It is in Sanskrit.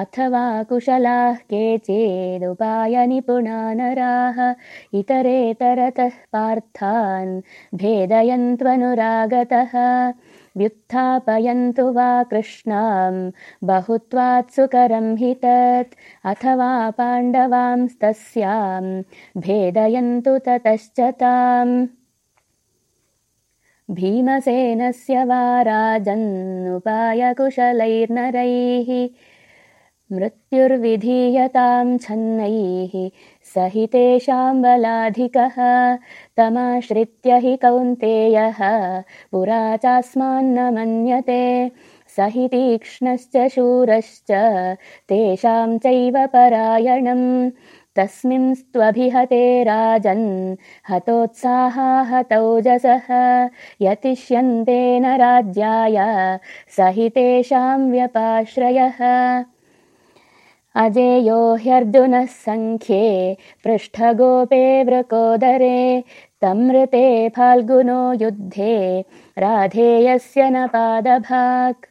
अथवा कुशलाः केचेदुपायनिपुणा नराः इतरेतरतः पार्थान् भेदयन्त्वनुरागतः। व्युत्थापयन्तु वा कृष्णां बहुत्वात् सुकरं हि तत् अथवा पाण्डवांस्तस्यां भेदयन्तु ततश्च ताम्। भीमसेनस्य वा राजन्नुपायकुशलैर्नरैः मृत्युर्विधीयतां छन्नैः स हि तेषां बलाधिकः तमाश्रित्य हि कौन्तेयः पुरा चास्मान्न मन्यते स हि तीक्ष्णश्च शूरश्च तेषां चैव परायणम् तस्मिंस्त्वभिहते राजन् हतोत्साहा हतौजसः यतिष्यन्तेन राज्याय स हि तेषां व्यपाश्रयः अजेयो ह्यर्जुनः सङ्ख्ये पृष्ठगोपे वृकोदरे तमृते फाल्गुनो युद्धे राधेयस्य न पादभाक्